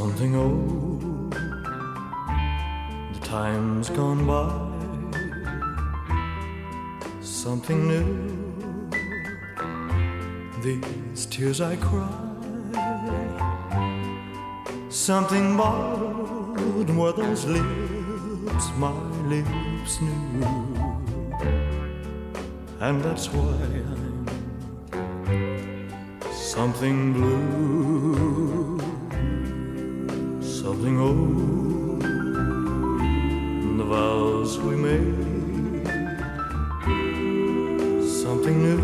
Something old, the time's gone by. Something new, these tears I cry. Something borrowed were those lips my lips knew. And that's why I'm something blue, something old. The vows we made, something new.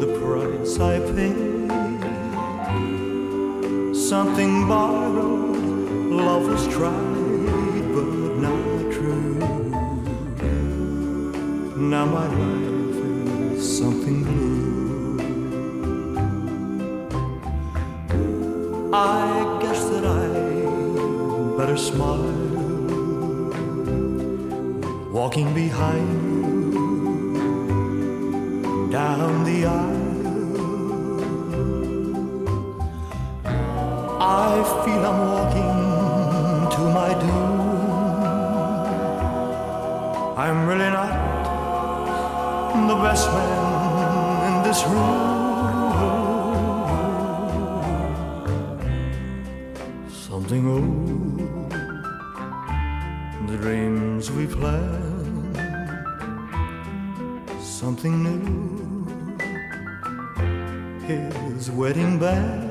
The price I paid, something borrowed. Love was tried, but not true. Now my life I guess that I better smile. Walking behind you down the aisle. I feel I'm walking to my doom. I'm really not the best man in this room. Something old, the dreams we planned. Something new, his wedding band.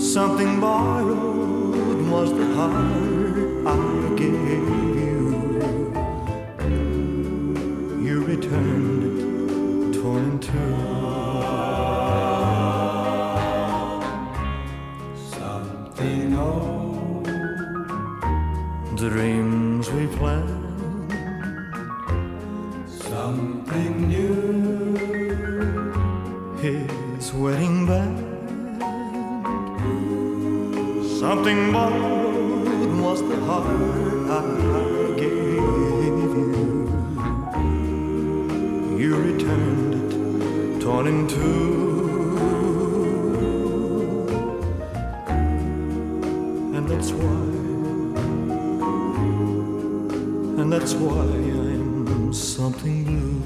Something borrowed was the heart I The dreams we planned. something new. His wedding band. Something borrowed was the heart I gave you. You returned it torn in two. That's why I'm something blue.